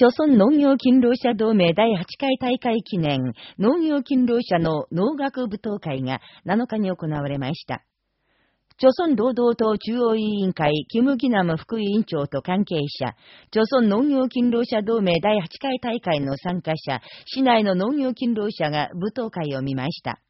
朝鮮農業勤労者同盟第8回大会記念農業勤労者の農学舞踏会が7日に行われました。朝鮮労働党中央委員会、キム・ギナム副委員長と関係者、朝鮮農業勤労者同盟第8回大会の参加者、市内の農業勤労者が舞踏会を見ました。